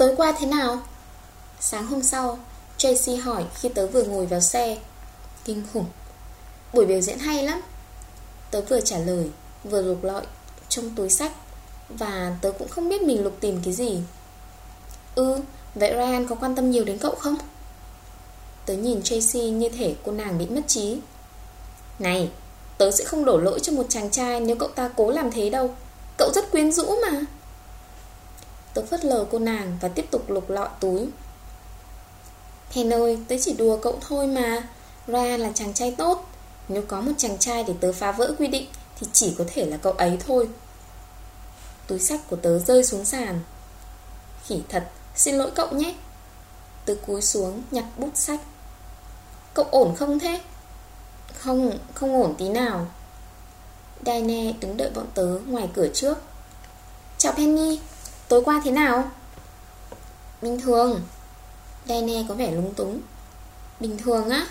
Tối qua thế nào? Sáng hôm sau, Tracy hỏi khi tớ vừa ngồi vào xe. Kinh khủng. Buổi biểu diễn hay lắm. Tớ vừa trả lời, Vừa lục lọi trong túi sách. Và tớ cũng không biết mình lục tìm cái gì. Ừ Vậy Ryan có quan tâm nhiều đến cậu không? Tớ nhìn Tracy như thể cô nàng bị mất trí. Này, Tớ sẽ không đổ lỗi cho một chàng trai Nếu cậu ta cố làm thế đâu. Cậu rất quyến rũ mà. Tớ phớt lờ cô nàng Và tiếp tục lục lọi túi. Hèn ơi tớ chỉ đùa cậu thôi mà. Ra là chàng trai tốt. Nếu có một chàng trai để tớ phá vỡ quy định Thì chỉ có thể là cậu ấy thôi. Túi sách của tớ rơi xuống sàn. Khỉ thật Xin lỗi cậu nhé. Tớ cúi xuống nhặt bút sách. Cậu ổn không thế? Không, không ổn tí nào. Diane đứng đợi bọn tớ ngoài cửa trước. Chào Penny. Tối qua thế nào? Bình thường. Diane có vẻ lúng túng. Bình thường á?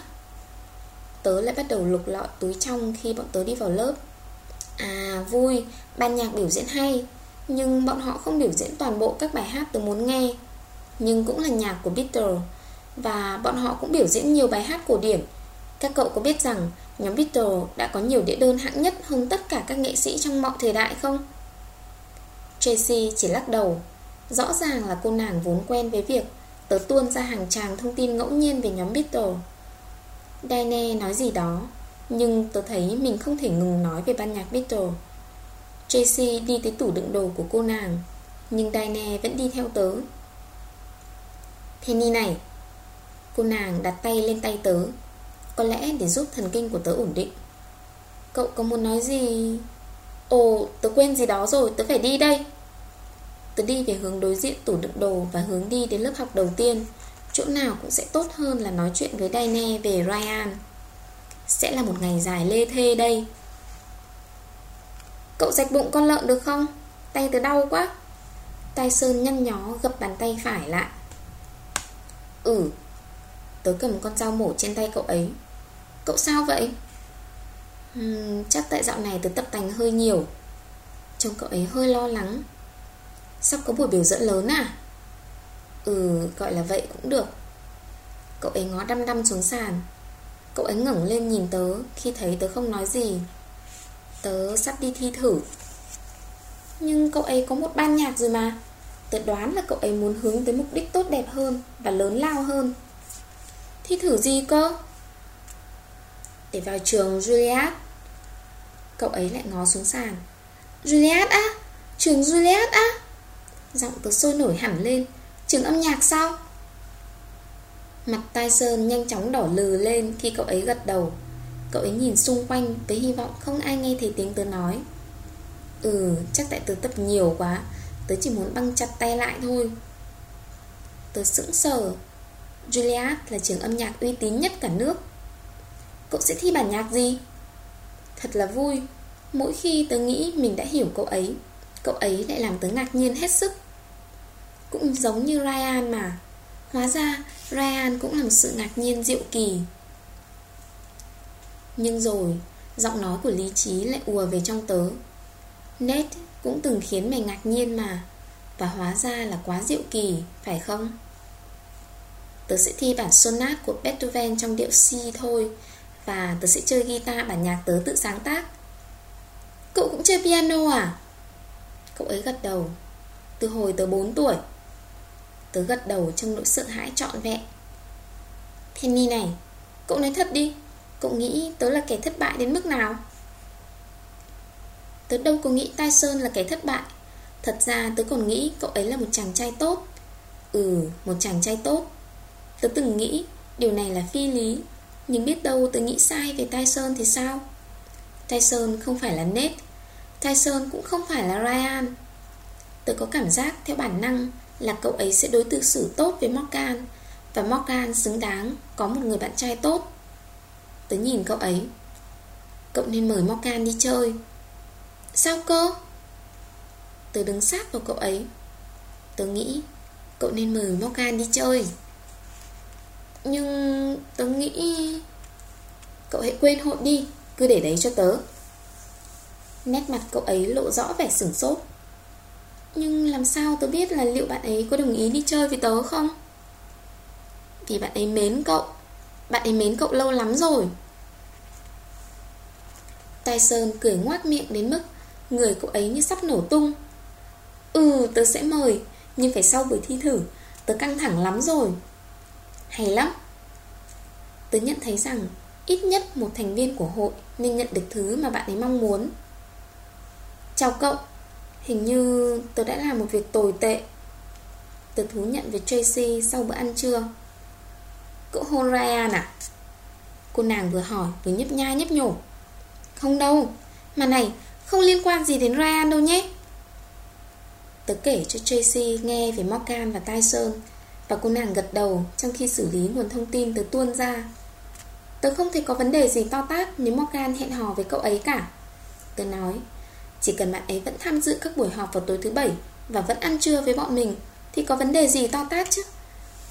Tớ lại bắt đầu lục lọi túi trong khi bọn tớ đi vào lớp. À vui, ban nhạc biểu diễn hay. Nhưng bọn họ không biểu diễn toàn bộ các bài hát tớ muốn nghe. Nhưng cũng là nhạc của Beatles Và bọn họ cũng biểu diễn nhiều bài hát cổ điển. Các cậu có biết rằng nhóm Beatles đã có nhiều đĩa đơn hạng nhất hơn tất cả các nghệ sĩ trong mọi thời đại không? Tracy chỉ lắc đầu. Rõ ràng là cô nàng vốn quen với việc Tớ tuôn ra hàng tràng thông tin ngẫu nhiên về nhóm Beatles Diane nói gì đó, Nhưng tớ thấy mình không thể ngừng nói về ban nhạc Beatles Tracy đi tới tủ đựng đồ của cô nàng, Nhưng Diane vẫn đi theo tớ. Penny này, Cô nàng đặt tay lên tay tớ. Có lẽ để giúp thần kinh của tớ ổn định. Cậu có muốn nói gì? Ồ, tớ quên gì đó rồi, Tớ phải đi đây. Tớ đi về hướng đối diện tủ đựng đồ Và hướng đi đến lớp học đầu tiên. Chỗ nào cũng sẽ tốt hơn là nói chuyện với Daine về Ryan. Sẽ là một ngày dài lê thê đây. Cậu rạch bụng con lợn được không? Tay tớ đau quá. Tay Sơn nhăn nhó gập bàn tay phải lại. Ừ Tớ cầm con dao mổ trên tay cậu ấy. Cậu sao vậy? Uhm, chắc tại dạo này tớ tập tành hơi nhiều. Trông cậu ấy hơi lo lắng. Sắp có buổi biểu diễn lớn à? Ừ, gọi là vậy cũng được. Cậu ấy ngó đăm đăm xuống sàn. Cậu ấy ngẩng lên nhìn tớ Khi thấy tớ không nói gì. Tớ sắp đi thi thử. Nhưng cậu ấy có một ban nhạc rồi mà. Tớ đoán là cậu ấy muốn hướng tới mục đích tốt đẹp hơn Và lớn lao hơn. Thi thử gì cơ? Để vào trường Juliet Cậu ấy lại ngó xuống sàn. Juliet á? Trường Juliet á? Giọng tớ sôi nổi hẳn lên. Trường âm nhạc sao? Mặt Tyson nhanh chóng đỏ lừ lên khi cậu ấy gật đầu. Cậu ấy nhìn xung quanh với hy vọng không ai nghe thấy tiếng tớ nói. Ừ, chắc tại tớ tập nhiều quá Tớ chỉ muốn băng chặt tay lại thôi. Tớ sững sờ. Juilliard là trường âm nhạc uy tín nhất cả nước. Cậu sẽ thi bản nhạc gì? Thật là vui. Mỗi khi tớ nghĩ mình đã hiểu cậu ấy Cậu ấy lại làm tớ ngạc nhiên hết sức. Cũng giống như Ryan mà. Hóa ra, Ryan cũng là một sự ngạc nhiên diệu kỳ. Nhưng rồi, Giọng nói của lý trí lại ùa về trong tớ. Nate cũng từng khiến mày ngạc nhiên mà. Và hóa ra là quá diệu kỳ, Phải không? Tớ sẽ thi bản sonat của Beethoven trong điệu C thôi. Và tớ sẽ chơi guitar bản nhạc tớ tự sáng tác. Cậu cũng chơi piano à? Cậu ấy gật đầu. Từ hồi tớ 4 tuổi Tớ gật đầu trong nỗi sợ hãi trọn vẹn. Penny này Cậu nói thật đi. Cậu nghĩ tớ là kẻ thất bại đến mức nào? Tớ đâu có nghĩ Tyson là kẻ thất bại. Thật ra tớ còn nghĩ cậu ấy là một chàng trai tốt. Ừ, một chàng trai tốt. Tớ từng nghĩ điều này là phi lý. Nhưng biết đâu tớ nghĩ sai về Tyson thì sao? Tyson không phải là Ned. Tyson cũng không phải là Ryan. Tớ có cảm giác theo bản năng Là cậu ấy sẽ đối xử xử tốt với Morgan, Và Morgan xứng đáng Có một người bạn trai tốt. Tớ nhìn cậu ấy. Cậu nên mời Morgan đi chơi. Sao cơ? Tớ đứng sát vào cậu ấy. Tớ nghĩ Cậu nên mời Morgan đi chơi. Nhưng tớ nghĩ Cậu hãy quên hội đi, Cứ để đấy cho tớ. Nét mặt cậu ấy lộ rõ vẻ sửng sốt. Nhưng làm sao tớ biết là liệu bạn ấy có đồng ý đi chơi với tớ không? Vì bạn ấy mến cậu, Bạn ấy mến cậu lâu lắm rồi. Tyson cười ngoác miệng đến mức Người cậu ấy như sắp nổ tung. Ừ tớ sẽ mời, Nhưng phải sau buổi thi thử, Tớ căng thẳng lắm rồi. Hay lắm. Tớ nhận thấy rằng Ít nhất một thành viên của hội Nên nhận được thứ mà bạn ấy mong muốn. Chào cậu. Hình như tớ đã làm một việc tồi tệ. Tớ thú nhận với Tracy sau bữa ăn trưa. Cậu hôn Ryan à? Cô nàng vừa hỏi vừa nhấp nhai nhấp nhổ. Không đâu. Mà này, không liên quan gì đến Ryan đâu nhé. Tớ kể cho Tracy nghe về Morgan và Tyson. Và cô nàng gật đầu trong khi xử lý nguồn thông tin từ tuôn ra. Tớ không thấy có vấn đề gì to tát nếu Morgan hẹn hò với cậu ấy cả. Tớ nói, Chỉ cần bạn ấy vẫn tham dự các buổi họp vào tối thứ bảy Và vẫn ăn trưa với bọn mình, Thì có vấn đề gì to tát chứ?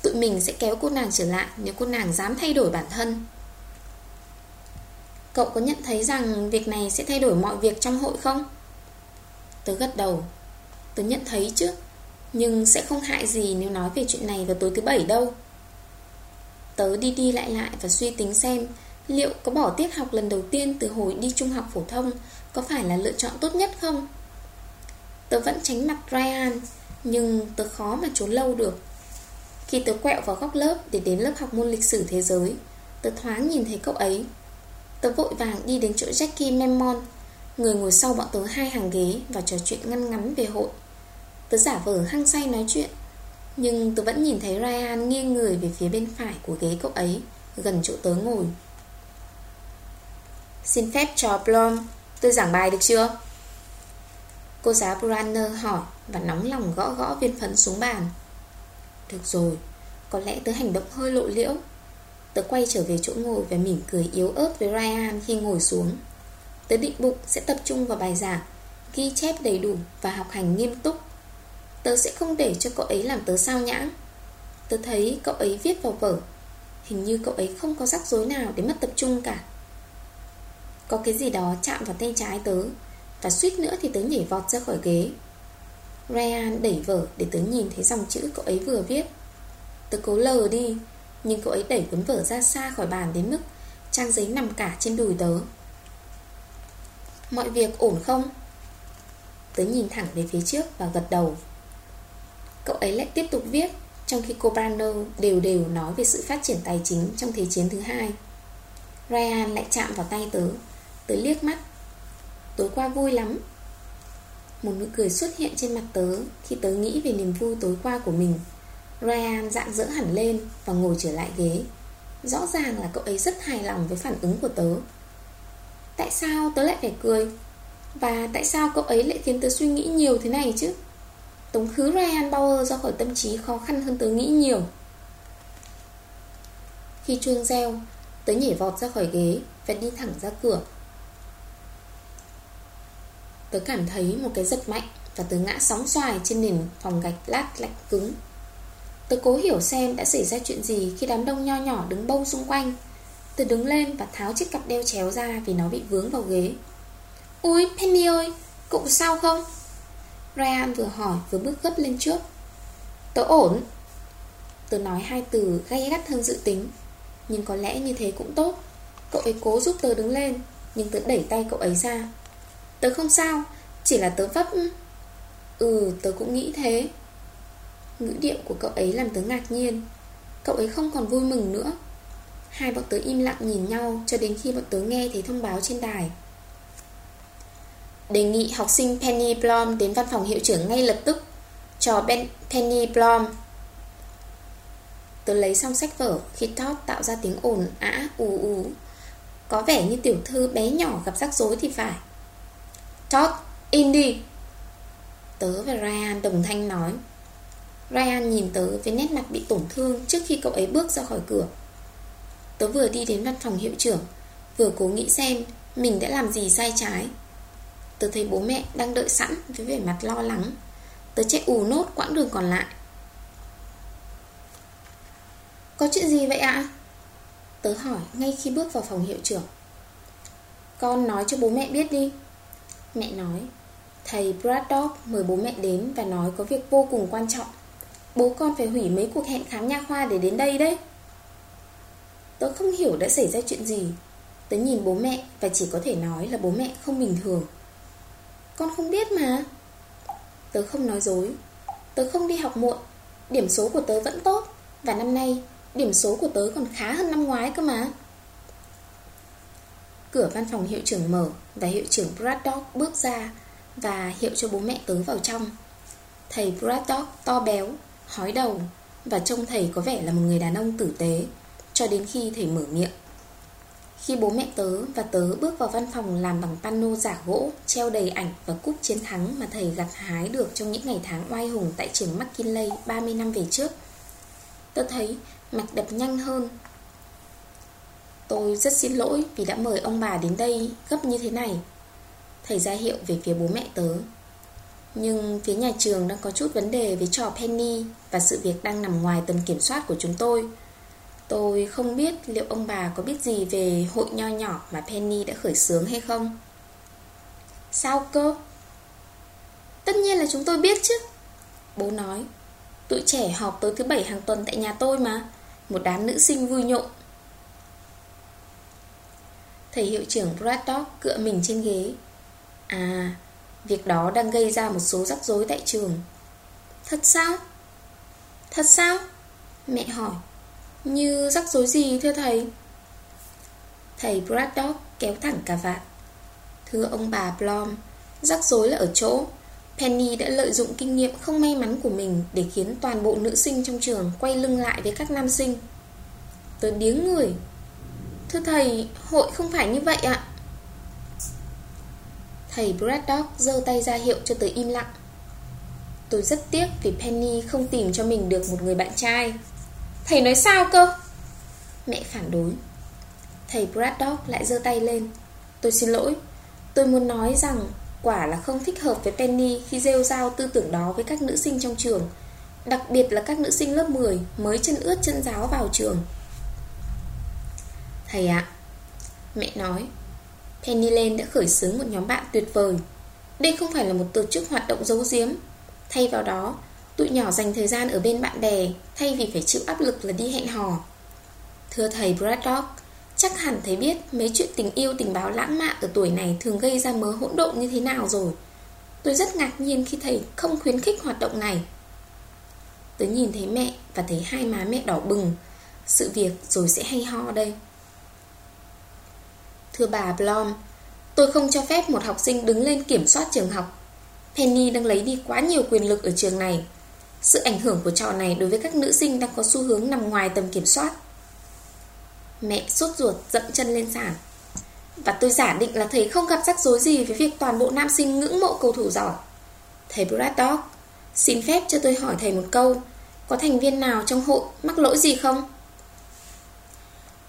Tụi mình sẽ kéo cô nàng trở lại Nếu cô nàng dám thay đổi bản thân. Cậu có nhận thấy rằng Việc này sẽ thay đổi mọi việc trong hội không? Tớ gật đầu. Tớ nhận thấy chứ. Nhưng sẽ không hại gì nếu nói về chuyện này vào tối thứ bảy đâu. Tớ đi đi lại lại và suy tính xem Liệu có bỏ tiết học lần đầu tiên từ hồi đi trung học phổ thông Có phải là lựa chọn tốt nhất không? Tớ vẫn tránh mặt Ryan, Nhưng tớ khó mà trốn lâu được. Khi tớ quẹo vào góc lớp để đến lớp học môn lịch sử thế giới, Tớ thoáng nhìn thấy cậu ấy. Tớ vội vàng đi đến chỗ Jackie Memon, Người ngồi sau bọn tớ hai hàng ghế Và trò chuyện ngăn ngắn về hội. Tớ giả vờ hăng say nói chuyện. Nhưng tớ vẫn nhìn thấy Ryan nghiêng người về phía bên phải của ghế cậu ấy, Gần chỗ tớ ngồi. Xin phép cho Blom Tôi giảng bài được chưa? Cô giáo Branner hỏi Và nóng lòng gõ gõ viên phấn xuống bàn. Được rồi, Có lẽ tớ hành động hơi lộ liễu. Tớ quay trở về chỗ ngồi và mỉm cười yếu ớt với Ryan khi ngồi xuống. Tớ định bụng sẽ tập trung vào bài giảng, Ghi chép đầy đủ và học hành nghiêm túc. Tớ sẽ không để cho cậu ấy làm tớ sao nhãng. Tớ thấy cậu ấy viết vào vở, Hình như cậu ấy không có rắc rối nào để mất tập trung cả. Có cái gì đó chạm vào tay trái tớ, Và suýt nữa thì tớ nhảy vọt ra khỏi ghế. Ryan đẩy vở để tớ nhìn thấy dòng chữ cậu ấy vừa viết. Tớ cố lờ đi, Nhưng cậu ấy đẩy cuốn vở ra xa khỏi bàn đến mức Trang giấy nằm cả trên đùi tớ. Mọi việc ổn không? Tớ nhìn thẳng về phía trước và gật đầu. Cậu ấy lại tiếp tục viết, Trong khi cô Brando đều đều nói về sự phát triển tài chính trong Thế chiến thứ hai. Ryan lại chạm vào tay tớ Tớ liếc mắt. Tối qua vui lắm. Một nụ cười xuất hiện trên mặt tớ Khi tớ nghĩ về niềm vui tối qua của mình. Ryan dạng dỡ hẳn lên Và ngồi trở lại ghế. Rõ ràng là cậu ấy rất hài lòng với phản ứng của tớ. Tại sao tớ lại phải cười? Và tại sao cậu ấy lại khiến tớ suy nghĩ nhiều thế này chứ? Tống khứ Ryan Bauer ra khỏi tâm trí khó khăn hơn tớ nghĩ nhiều. Khi chuông reo, Tớ nhảy vọt ra khỏi ghế Và đi thẳng ra cửa. Tớ cảm thấy một cái giật mạnh Và tớ ngã sóng xoài trên nền phòng gạch lát lạnh cứng. Tớ cố hiểu xem đã xảy ra chuyện gì Khi đám đông nho nhỏ đứng bông xung quanh. Tớ đứng lên và tháo chiếc cặp đeo chéo ra Vì nó bị vướng vào ghế. Ôi, Penny ơi, Cậu sao không? Ryan vừa hỏi vừa bước gấp lên trước. Tớ ổn. Tớ nói hai từ gay gắt hơn dự tính. Nhưng có lẽ như thế cũng tốt. Cậu ấy cố giúp tớ đứng lên, Nhưng tớ đẩy tay cậu ấy ra. Tớ không sao, Chỉ là tớ vấp Ừ tớ cũng nghĩ thế. Ngữ điệu của cậu ấy làm tớ ngạc nhiên. Cậu ấy không còn vui mừng nữa. Hai bọn tớ im lặng nhìn nhau Cho đến khi bọn tớ nghe thấy thông báo trên đài. Đề nghị học sinh Penny Blom đến văn phòng hiệu trưởng ngay lập tức Cho ben Penny Blom Tớ lấy xong sách vở Khi tạo ra tiếng ồn ã ù ù. Có vẻ như tiểu thư bé nhỏ gặp rắc rối thì phải. Todd, in đi. Tớ và Ryan đồng thanh nói. Ryan nhìn tớ với nét mặt bị tổn thương Trước khi cậu ấy bước ra khỏi cửa. Tớ vừa đi đến văn phòng hiệu trưởng Vừa cố nghĩ xem Mình đã làm gì sai trái. Tớ thấy bố mẹ đang đợi sẵn Với vẻ mặt lo lắng. Tớ chạy ù nốt quãng đường còn lại. Có chuyện gì vậy ạ? Tớ hỏi ngay khi bước vào phòng hiệu trưởng. Con nói cho bố mẹ biết đi. Mẹ nói, Thầy Braddock mời bố mẹ đến và nói có việc vô cùng quan trọng. Bố con phải hủy mấy cuộc hẹn khám nha khoa để đến đây đấy. Tớ không hiểu đã xảy ra chuyện gì. Tớ nhìn bố mẹ và chỉ có thể nói là bố mẹ không bình thường. Con không biết mà. Tớ không nói dối. Tớ không đi học muộn. Điểm số của tớ vẫn tốt. Và năm nay, điểm số của tớ còn khá hơn năm ngoái cơ mà. Cửa văn phòng hiệu trưởng mở Và hiệu trưởng Braddock bước ra Và hiệu cho bố mẹ tớ vào trong. Thầy Braddock to béo, Hói đầu Và trông thầy có vẻ là một người đàn ông tử tế, Cho đến khi thầy mở miệng khi bố mẹ tớ và tớ bước vào văn phòng làm bằng pano giả gỗ, treo đầy ảnh và cúp chiến thắng mà thầy gặt hái được trong những ngày tháng oai hùng tại trường McKinley 30 năm về trước. Tớ thấy mạch đập nhanh hơn. Tôi rất xin lỗi vì đã mời ông bà đến đây gấp như thế này. Thầy ra hiệu về phía bố mẹ tớ. Nhưng phía nhà trường đang có chút vấn đề với trò Penny và sự việc đang nằm ngoài tầm kiểm soát của chúng tôi. Tôi không biết liệu ông bà có biết gì về hội nho nhỏ mà Penny đã khởi xướng hay không Sao cơ? Tất nhiên là chúng tôi biết chứ Bố nói, Tụi trẻ họp tới thứ bảy hàng tuần tại nhà tôi mà, Một đám nữ sinh vui nhộn Thầy hiệu trưởng Braddock cựa mình trên ghế À Việc đó đang gây ra một số rắc rối tại trường Thật sao? Thật sao? Mẹ hỏi như rắc rối gì thưa thầy? Thầy Braddock kéo thẳng cả vạt Thưa ông bà Blom Rắc rối là ở chỗ Penny đã lợi dụng kinh nghiệm không may mắn của mình Để khiến toàn bộ nữ sinh trong trường Quay lưng lại với các nam sinh. Tớ điếng người. Thưa thầy, hội không phải như vậy ạ. Thầy Braddock giơ tay ra hiệu cho tớ im lặng. Tôi rất tiếc vì Penny không tìm cho mình được một người bạn trai. Thầy nói sao cơ? Mẹ phản đối. Thầy Braddock lại giơ tay lên. Tôi xin lỗi. Tôi muốn nói rằng quả là không thích hợp với Penny Khi rêu rao tư tưởng đó với các nữ sinh trong trường, Đặc biệt là các nữ sinh lớp 10 Mới chân ướt chân giáo vào trường. Thầy ạ, Mẹ nói, Penny Lane đã khởi xướng một nhóm bạn tuyệt vời. Đây không phải là một tổ chức hoạt động giấu giếm. Thay vào đó Tụi nhỏ dành thời gian ở bên bạn bè, Thay vì phải chịu áp lực là đi hẹn hò. Thưa thầy Braddock, Chắc hẳn thầy biết mấy chuyện tình yêu, tình báo lãng mạn ở tuổi này thường gây ra mớ hỗn độn như thế nào rồi. Tôi rất ngạc nhiên khi thầy không khuyến khích hoạt động này. Tớ nhìn thấy mẹ và thấy hai má mẹ đỏ bừng. Sự việc rồi sẽ hay ho đây. Thưa bà Blom, Tôi không cho phép một học sinh đứng lên kiểm soát trường học. Penny đang lấy đi quá nhiều quyền lực ở trường này sự ảnh hưởng của trò này đối với các nữ sinh đang có xu hướng nằm ngoài tầm kiểm soát. Mẹ sốt ruột, dậm chân lên sàn. Và tôi giả định là thầy không gặp rắc rối gì với việc toàn bộ nam sinh ngưỡng mộ cầu thủ giỏi. Thầy Braddock Xin phép cho tôi hỏi thầy một câu. Có thành viên nào trong hội mắc lỗi gì không?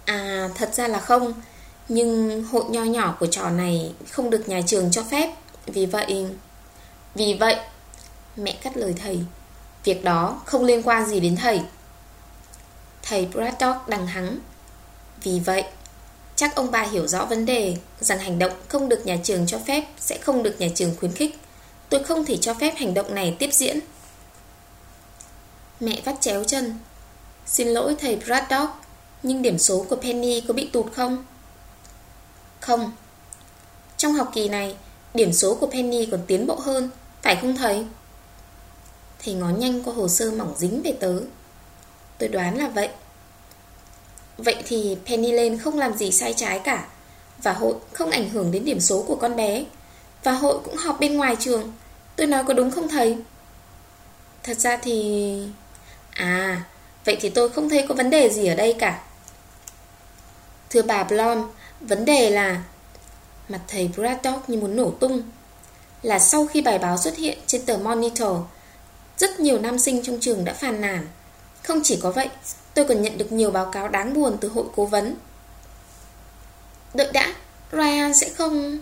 À thật ra là không. Nhưng hội nho nhỏ của trò này không được nhà trường cho phép. Vì vậy Vì vậy, Mẹ cắt lời thầy. Việc đó không liên quan gì đến thầy. Thầy Braddock đằng hắng. Vì vậy, Chắc ông bà hiểu rõ vấn đề Rằng hành động không được nhà trường cho phép Sẽ không được nhà trường khuyến khích. Tôi không thể cho phép hành động này tiếp diễn. Mẹ vắt chéo chân. Xin lỗi thầy Braddock, Nhưng điểm số của Penny có bị tụt không? Không. Trong học kỳ này, Điểm số của Penny còn tiến bộ hơn, Phải không thầy? Thầy ngó nhanh qua hồ sơ mỏng dính về tớ. Tôi đoán là vậy. Vậy thì Penny Lane không làm gì sai trái cả Và hội không ảnh hưởng đến điểm số của con bé Và hội cũng họp bên ngoài trường. Tôi nói có đúng không thầy? Thật ra thì... À, vậy thì tôi không thấy có vấn đề gì ở đây cả. Thưa bà Blom Vấn đề là Mặt thầy Braddock như muốn nổ tung Là sau khi bài báo xuất hiện trên tờ Monitor rất nhiều nam sinh trong trường đã phàn nàn. Không chỉ có vậy, Tôi còn nhận được nhiều báo cáo đáng buồn từ hội cố vấn. Đợi đã, Ryan sẽ không,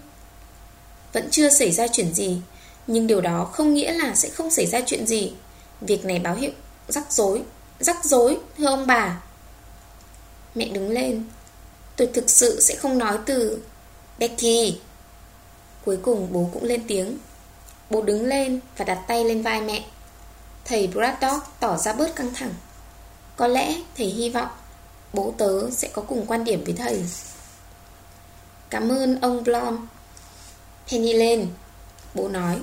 Vẫn chưa xảy ra chuyện gì, Nhưng điều đó không nghĩa là sẽ không xảy ra chuyện gì. Việc này báo hiệu Rắc rối Rắc rối, thưa ông bà. Mẹ đứng lên. Tôi thực sự sẽ không nói từ Becky. Cuối cùng bố cũng lên tiếng. Bố đứng lên và đặt tay lên vai mẹ. Thầy Braddock tỏ ra bớt căng thẳng. Có lẽ thầy hy vọng Bố tớ sẽ có cùng quan điểm với thầy. Cảm ơn ông Blom. Penny lên. Bố nói,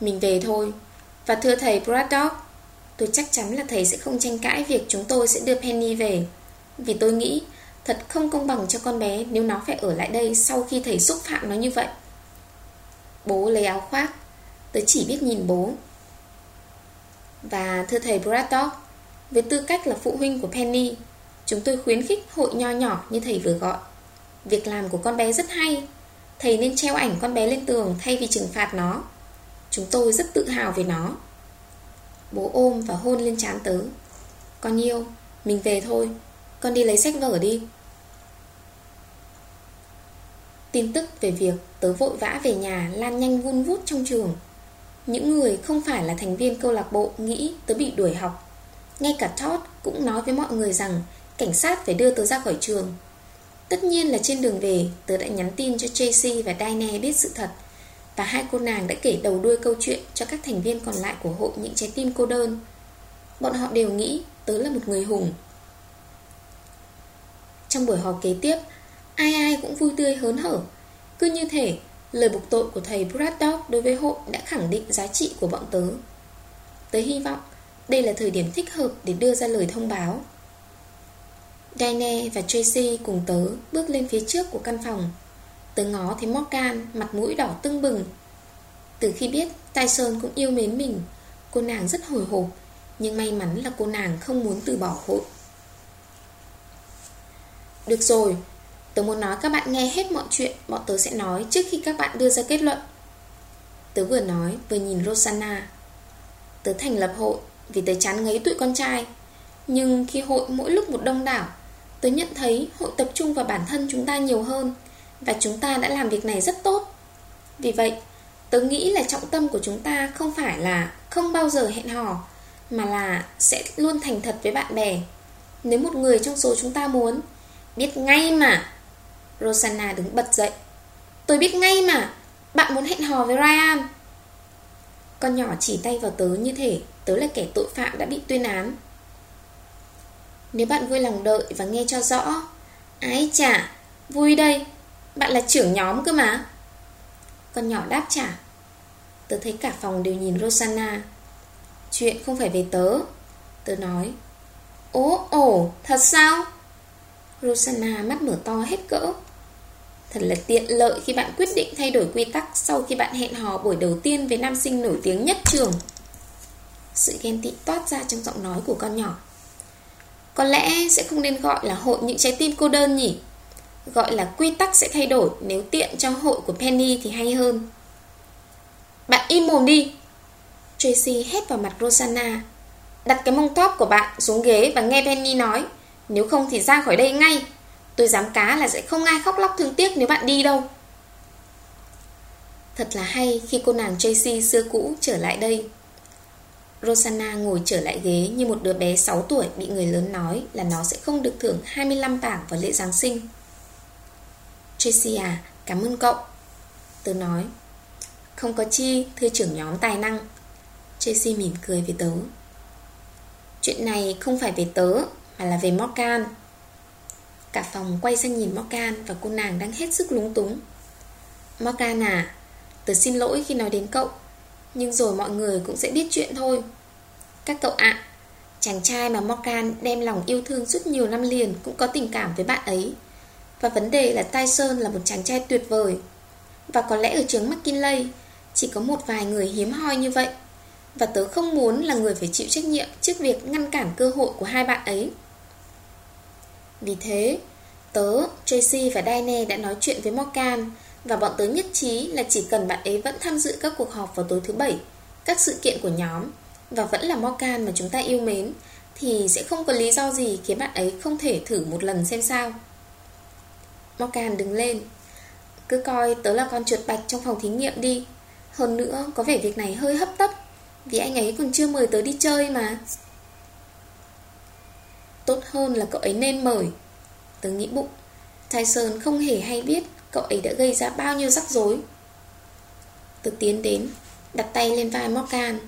Mình về thôi. Và thưa thầy Braddock, Tôi chắc chắn là thầy sẽ không tranh cãi việc chúng tôi sẽ đưa Penny về. Vì tôi nghĩ Thật không công bằng cho con bé Nếu nó phải ở lại đây sau khi thầy xúc phạm nó như vậy. Bố lấy áo khoác. Tớ chỉ biết nhìn bố. Và thưa thầy Braddock, Với tư cách là phụ huynh của Penny, Chúng tôi khuyến khích hội nho nhỏ như thầy vừa gọi. Việc làm của con bé rất hay. Thầy nên treo ảnh con bé lên tường Thay vì trừng phạt nó. Chúng tôi rất tự hào về nó. Bố ôm và hôn lên trán tớ. Con yêu, Mình về thôi. Con đi lấy sách vở đi. Tin tức về việc tớ vội vã về nhà, lan nhanh vun vút trong trường. Những người không phải là thành viên câu lạc bộ nghĩ tớ bị đuổi học. Ngay cả Todd cũng nói với mọi người rằng Cảnh sát phải đưa tớ ra khỏi trường. Tất nhiên là trên đường về, Tớ đã nhắn tin cho Tracy và Diane biết sự thật. Và hai cô nàng đã kể đầu đuôi câu chuyện Cho các thành viên còn lại của hội những trái tim cô đơn. Bọn họ đều nghĩ tớ là một người hùng. Trong buổi họp kế tiếp, Ai ai cũng vui tươi hớn hở. Cứ như thể Lời buộc tội của thầy Braddock đối với hội Đã khẳng định giá trị của bọn tớ. Tớ hy vọng Đây là thời điểm thích hợp để đưa ra lời thông báo. Diane và Tracy cùng tớ bước lên phía trước của căn phòng. Tớ ngó thấy Morgan mặt mũi đỏ tưng bừng. Từ khi biết Tyson cũng yêu mến mình, Cô nàng rất hồi hộp, Nhưng may mắn là cô nàng không muốn từ bỏ hội. Được rồi Tớ muốn nói các bạn nghe hết mọi chuyện, Bọn tớ sẽ nói trước khi các bạn đưa ra kết luận. Tớ vừa nói, vừa nhìn Rosanna. Tớ thành lập hội Vì tớ chán ngấy tụi con trai. Nhưng khi hội mỗi lúc một đông đảo, Tớ nhận thấy hội tập trung vào bản thân chúng ta nhiều hơn Và chúng ta đã làm việc này rất tốt. Vì vậy, Tớ nghĩ là trọng tâm của chúng ta không phải là không bao giờ hẹn hò, Mà là sẽ luôn thành thật với bạn bè. Nếu một người trong số chúng ta muốn, Biết ngay mà. Rosanna đứng bật dậy. Tôi biết ngay mà, Bạn muốn hẹn hò với Ryan. Con nhỏ chỉ tay vào tớ như thể Tớ là kẻ tội phạm đã bị tuyên án. Nếu bạn vui lòng đợi và nghe cho rõ. Ái chả Vui đây, Bạn là trưởng nhóm cơ mà. Con nhỏ đáp trả Tớ thấy cả phòng đều nhìn Rosanna. Chuyện không phải về tớ Tớ nói. Ố, ồ, thật sao? Rosanna mắt mở to hết cỡ. Thật là tiện lợi khi bạn quyết định thay đổi quy tắc Sau khi bạn hẹn hò buổi đầu tiên với nam sinh nổi tiếng nhất trường. Sự ghen tị toát ra trong giọng nói của con nhỏ. Có lẽ sẽ không nên gọi là hội những trái tim cô đơn nhỉ? Gọi là quy tắc sẽ thay đổi Nếu tiện cho hội của Penny thì hay hơn. Bạn im mồm đi. Tracy hét vào mặt Rosanna, Đặt cái mông top của bạn xuống ghế và nghe Penny nói, Nếu không thì ra khỏi đây ngay. Tôi dám cá là sẽ không ai khóc lóc thương tiếc nếu bạn đi đâu Thật là hay khi cô nàng Tracy xưa cũ trở lại đây Rosanna ngồi trở lại ghế như một đứa bé 6 tuổi bị người lớn nói là nó sẽ không được thưởng 25 bảng vào lễ Giáng sinh. Tracy à, cảm ơn cậu. Tớ nói. Không có chi, thưa trưởng nhóm tài năng. Tracy mỉm cười với tớ. Chuyện này không phải về tớ, mà là về Morgan. Cả phòng quay sang nhìn Morgan và cô nàng đang hết sức lúng túng. Morgan à, tớ xin lỗi khi nói đến cậu nhưng rồi mọi người cũng sẽ biết chuyện thôi. Các cậu ạ Chàng trai mà Morgan đem lòng yêu thương suốt nhiều năm liền Cũng có tình cảm với bạn ấy. Và vấn đề là Tyson là một chàng trai tuyệt vời. Và có lẽ ở trường McKinley Chỉ có một vài người hiếm hoi như vậy. Và tớ không muốn là người phải chịu trách nhiệm Trước việc ngăn cản cơ hội của hai bạn ấy. Vì thế Tớ, Tracy và Diane đã nói chuyện với Morgan và bọn tớ nhất trí là chỉ cần bạn ấy vẫn tham dự các cuộc họp vào tối thứ bảy Các sự kiện của nhóm Và vẫn là Morgan mà chúng ta yêu mến Thì sẽ không có lý do gì khiến bạn ấy không thể thử một lần xem sao. Morgan đứng lên. Cứ coi tớ là con chuột bạch trong phòng thí nghiệm đi. Hơn nữa có vẻ việc này hơi hấp tấp Vì anh ấy còn chưa mời tớ đi chơi mà. Tốt hơn là cậu ấy nên mời. Tớ nghĩ bụng. Tyson không hề hay biết cậu ấy đã gây ra bao nhiêu rắc rối. Tớ tiến đến, Đặt tay lên vai Morgan.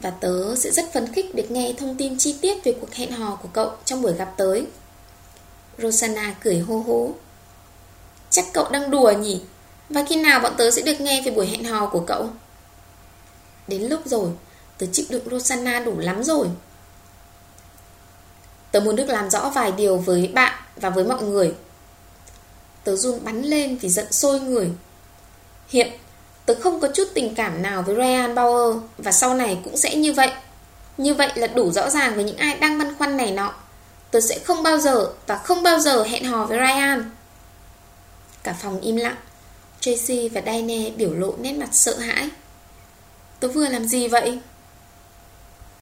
Và tớ sẽ rất phấn khích được nghe thông tin chi tiết về cuộc hẹn hò của cậu trong buổi gặp tới. Rosanna cười hô hố. Chắc cậu đang đùa nhỉ? Và khi nào bọn tớ sẽ được nghe về buổi hẹn hò của cậu? Đến lúc rồi, Tớ chịu đựng Rosanna đủ lắm rồi. Tớ muốn được làm rõ vài điều với bạn Và với mọi người. Tớ run bắn lên vì giận sôi người. Hiện, Tớ không có chút tình cảm nào với Ryan Bauer Và sau này cũng sẽ như vậy. Như vậy là đủ rõ ràng với những ai đang băn khoăn này nọ. Tớ sẽ không bao giờ Và không bao giờ hẹn hò với Ryan. Cả phòng im lặng. Tracy và Diane biểu lộ nét mặt sợ hãi. Tớ vừa làm gì vậy?